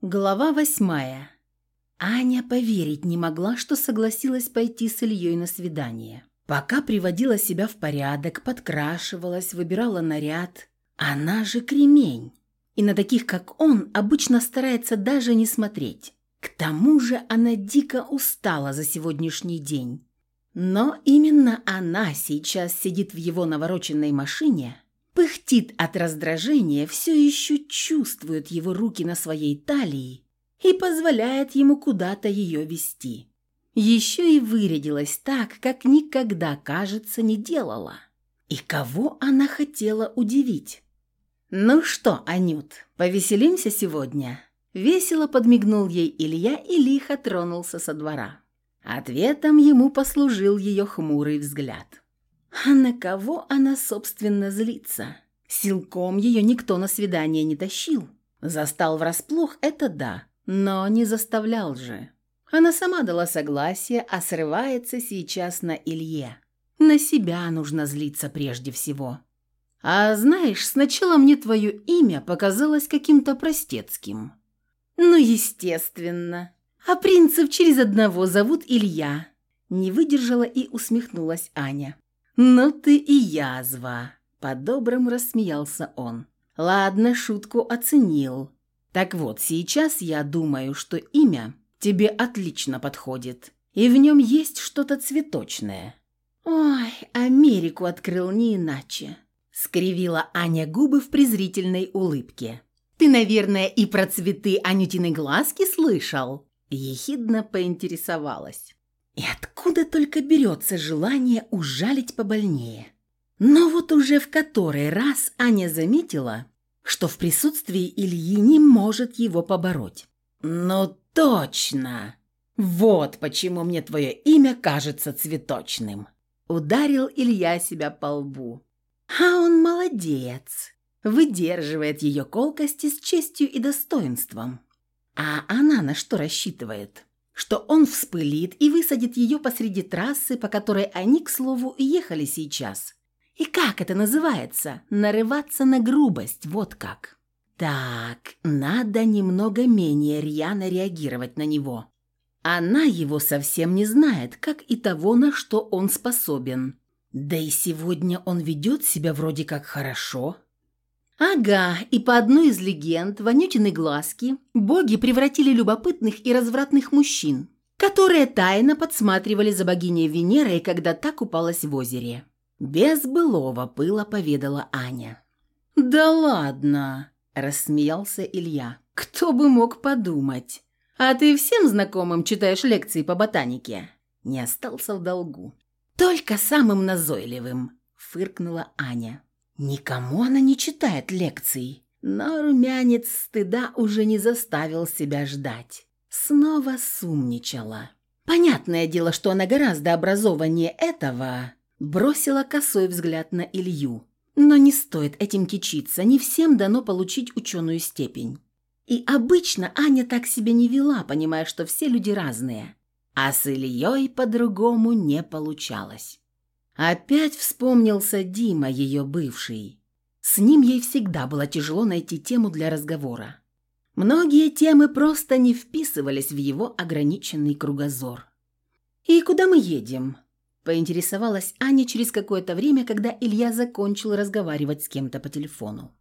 Глава восьмая. Аня поверить не могла, что согласилась пойти с Ильей на свидание. Пока приводила себя в порядок, подкрашивалась, выбирала наряд. Она же кремень. И на таких, как он, обычно старается даже не смотреть. К тому же она дико устала за сегодняшний день. Но именно она сейчас сидит в его навороченной машине – пыхтит от раздражения, все еще чувствует его руки на своей талии и позволяет ему куда-то ее вести. Еще и вырядилась так, как никогда, кажется, не делала. И кого она хотела удивить? «Ну что, Анют, повеселимся сегодня?» Весело подмигнул ей Илья и лихо тронулся со двора. Ответом ему послужил ее хмурый взгляд. А на кого она, собственно, злится? Силком ее никто на свидание не тащил. Застал врасплох – это да, но не заставлял же. Она сама дала согласие, а срывается сейчас на Илье. На себя нужно злиться прежде всего. А знаешь, сначала мне твое имя показалось каким-то простецким. Ну, естественно. А принцев через одного зовут Илья. Не выдержала и усмехнулась Аня. «Ну ты и язва!» – по-доброму рассмеялся он. «Ладно, шутку оценил. Так вот, сейчас я думаю, что имя тебе отлично подходит, и в нем есть что-то цветочное». «Ой, Америку открыл не иначе», – скривила Аня губы в презрительной улыбке. «Ты, наверное, и про цветы Анютины глазки слышал?» Ехидно поинтересовалась. И откуда только берется желание ужалить побольнее. Но вот уже в который раз Аня заметила, что в присутствии Ильи не может его побороть. «Ну точно! Вот почему мне твое имя кажется цветочным!» Ударил Илья себя по лбу. «А он молодец!» Выдерживает ее колкости с честью и достоинством. А она на что рассчитывает? Что он вспылит и высадит ее посреди трассы, по которой они, к слову, ехали сейчас. И как это называется? Нарываться на грубость, вот как. Так, надо немного менее рьяно реагировать на него. Она его совсем не знает, как и того, на что он способен. Да и сегодня он ведет себя вроде как хорошо. Ага, и по одной из легенд, вонютины глазки, боги превратили любопытных и развратных мужчин, которые тайно подсматривали за богиней Венерой, когда та купалась в озере. Без былого пыла поведала Аня. «Да ладно!» – рассмеялся Илья. «Кто бы мог подумать? А ты всем знакомым читаешь лекции по ботанике?» Не остался в долгу. «Только самым назойливым!» – фыркнула Аня. Никому она не читает лекций. Но румянец стыда уже не заставил себя ждать. Снова сумничала. Понятное дело, что она гораздо образованнее этого. Бросила косой взгляд на Илью. Но не стоит этим кичиться, не всем дано получить ученую степень. И обычно Аня так себя не вела, понимая, что все люди разные. А с Ильей по-другому не получалось. Опять вспомнился Дима, ее бывший. С ним ей всегда было тяжело найти тему для разговора. Многие темы просто не вписывались в его ограниченный кругозор. «И куда мы едем?» – поинтересовалась Аня через какое-то время, когда Илья закончил разговаривать с кем-то по телефону.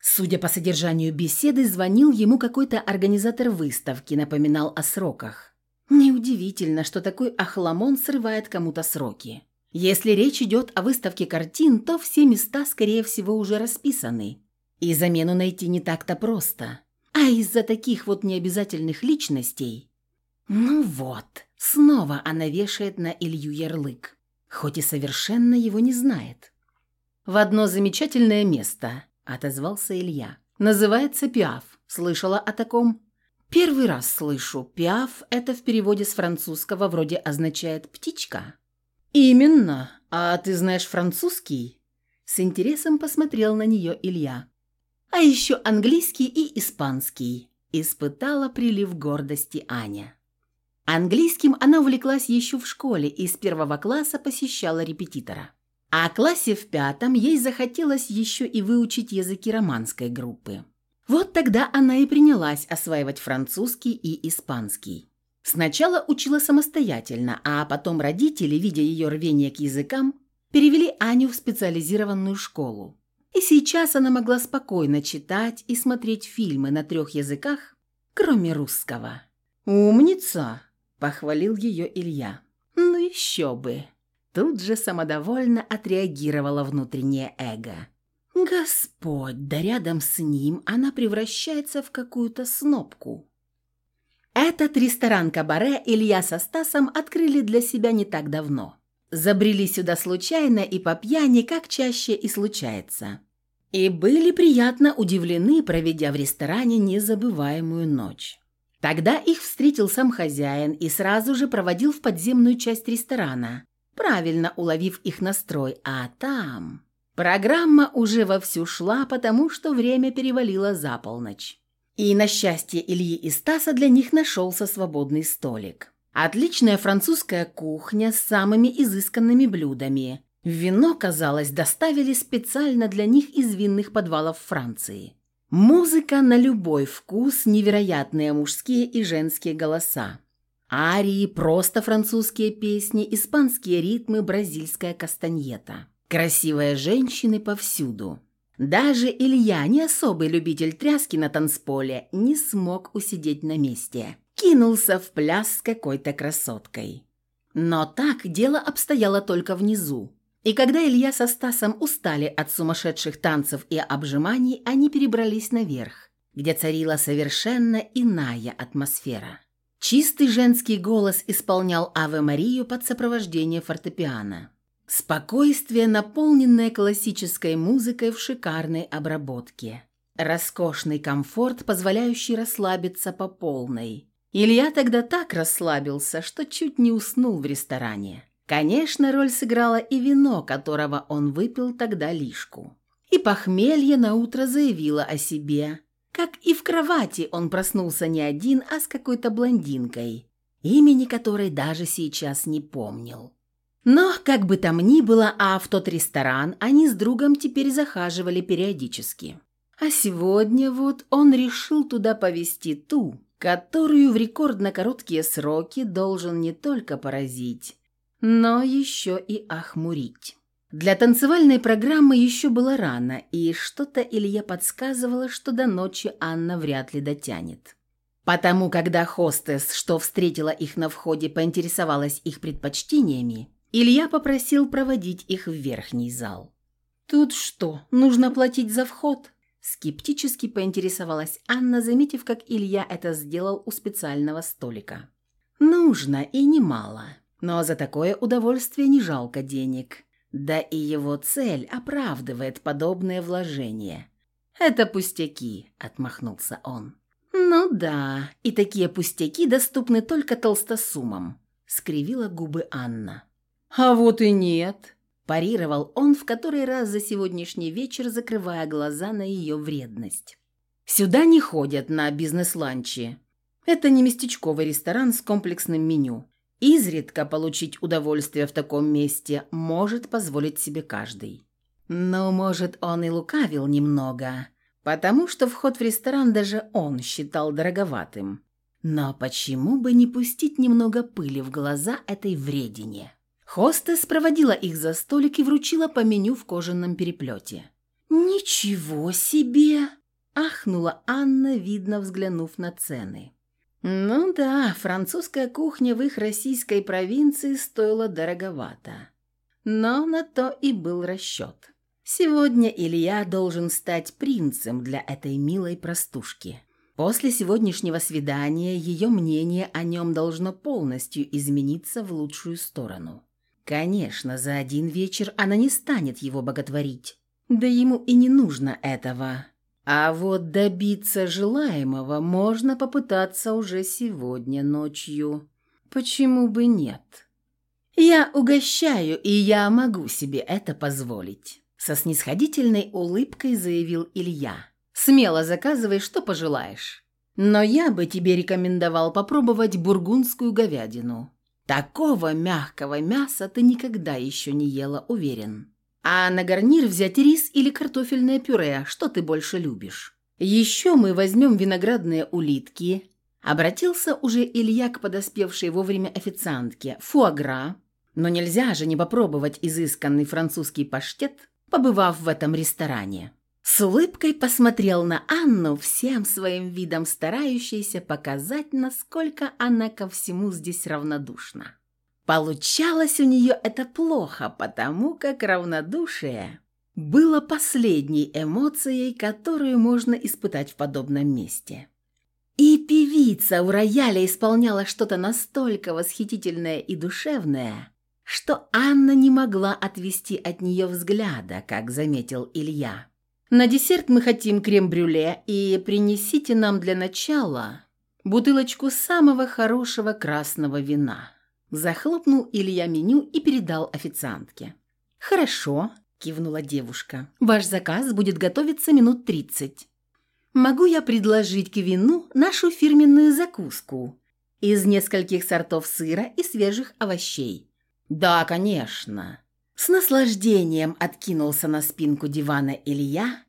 Судя по содержанию беседы, звонил ему какой-то организатор выставки, напоминал о сроках. Неудивительно, что такой охламон срывает кому-то сроки. Если речь идет о выставке картин, то все места, скорее всего, уже расписаны. И замену найти не так-то просто. А из-за таких вот необязательных личностей... Ну вот, снова она вешает на Илью ярлык, хоть и совершенно его не знает. «В одно замечательное место», — отозвался Илья. «Называется Пиаф. Слышала о таком?» «Первый раз слышу. Пиаф — это в переводе с французского вроде означает «птичка». «Именно. А ты знаешь французский?» С интересом посмотрел на нее Илья. «А еще английский и испанский», – испытала прилив гордости Аня. Английским она увлеклась еще в школе и с первого класса посещала репетитора. А классе в пятом ей захотелось еще и выучить языки романской группы. Вот тогда она и принялась осваивать французский и испанский. Сначала учила самостоятельно, а потом родители, видя ее рвение к языкам, перевели Аню в специализированную школу. И сейчас она могла спокойно читать и смотреть фильмы на трех языках, кроме русского. «Умница!» – похвалил ее Илья. «Ну еще бы!» Тут же самодовольно отреагировала внутреннее эго. Господь, да рядом с ним она превращается в какую-то снопку. Этот ресторан-кабаре Илья со Стасом открыли для себя не так давно. Забрели сюда случайно и по пьяни, как чаще и случается. И были приятно удивлены, проведя в ресторане незабываемую ночь. Тогда их встретил сам хозяин и сразу же проводил в подземную часть ресторана, правильно уловив их настрой, а там... Программа уже вовсю шла, потому что время перевалило за полночь. И на счастье Ильи и Стаса для них нашелся свободный столик. Отличная французская кухня с самыми изысканными блюдами. Вино, казалось, доставили специально для них из винных подвалов Франции. Музыка на любой вкус, невероятные мужские и женские голоса. Арии, просто французские песни, испанские ритмы, бразильская кастаньета. Красивые женщины повсюду. Даже Илья, не особый любитель тряски на танцполе, не смог усидеть на месте. Кинулся в пляс с какой-то красоткой. Но так дело обстояло только внизу. И когда Илья со Стасом устали от сумасшедших танцев и обжиманий, они перебрались наверх, где царила совершенно иная атмосфера. Чистый женский голос исполнял «Аве Марию» под сопровождение фортепиано. Спокойствие, наполненное классической музыкой в шикарной обработке. Роскошный комфорт, позволяющий расслабиться по полной. Илья тогда так расслабился, что чуть не уснул в ресторане. Конечно, роль сыграло и вино, которого он выпил тогда лишку. И похмелье наутро заявило о себе. Как и в кровати он проснулся не один, а с какой-то блондинкой, имени которой даже сейчас не помнил. Но, как бы там ни было, а в тот ресторан они с другом теперь захаживали периодически. А сегодня вот он решил туда повезти ту, которую в рекордно короткие сроки должен не только поразить, но еще и охмурить. Для танцевальной программы еще было рано, и что-то Илья подсказывало, что до ночи Анна вряд ли дотянет. Потому, когда хостес, что встретила их на входе, поинтересовалась их предпочтениями, Илья попросил проводить их в верхний зал. «Тут что, нужно платить за вход?» Скептически поинтересовалась Анна, заметив, как Илья это сделал у специального столика. «Нужно и немало, но за такое удовольствие не жалко денег. Да и его цель оправдывает подобное вложение». «Это пустяки», – отмахнулся он. «Ну да, и такие пустяки доступны только толстосумам», – скривила губы Анна. «А вот и нет», – парировал он в который раз за сегодняшний вечер, закрывая глаза на ее вредность. «Сюда не ходят на бизнес-ланчи. Это не местечковый ресторан с комплексным меню. Изредка получить удовольствие в таком месте может позволить себе каждый. Но, может, он и лукавил немного, потому что вход в ресторан даже он считал дороговатым. Но почему бы не пустить немного пыли в глаза этой вредине? Хостес проводила их за столик и вручила по меню в кожаном переплете. «Ничего себе!» – ахнула Анна, видно взглянув на цены. Ну да, французская кухня в их российской провинции стоила дороговато. Но на то и был расчет. Сегодня Илья должен стать принцем для этой милой простушки. После сегодняшнего свидания ее мнение о нем должно полностью измениться в лучшую сторону. Конечно, за один вечер она не станет его боготворить. Да ему и не нужно этого. А вот добиться желаемого можно попытаться уже сегодня ночью. Почему бы нет? Я угощаю, и я могу себе это позволить. Со снисходительной улыбкой заявил Илья. Смело заказывай, что пожелаешь. Но я бы тебе рекомендовал попробовать бургундскую говядину. Такого мягкого мяса ты никогда еще не ела, уверен. А на гарнир взять рис или картофельное пюре, что ты больше любишь. Еще мы возьмем виноградные улитки. Обратился уже Илья к подоспевшей вовремя официантке. Фуагра. Но нельзя же не попробовать изысканный французский паштет, побывав в этом ресторане. С улыбкой посмотрел на Анну, всем своим видом старающейся показать, насколько она ко всему здесь равнодушна. Получалось у нее это плохо, потому как равнодушие было последней эмоцией, которую можно испытать в подобном месте. И певица у рояля исполняла что-то настолько восхитительное и душевное, что Анна не могла отвести от нее взгляда, как заметил Илья. «На десерт мы хотим крем-брюле, и принесите нам для начала бутылочку самого хорошего красного вина». Захлопнул Илья меню и передал официантке. «Хорошо», – кивнула девушка. «Ваш заказ будет готовиться минут тридцать. Могу я предложить к вину нашу фирменную закуску из нескольких сортов сыра и свежих овощей?» «Да, конечно». С наслаждением откинулся на спинку дивана Илья,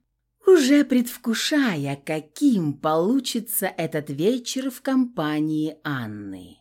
уже предвкушая, каким получится этот вечер в компании Анны.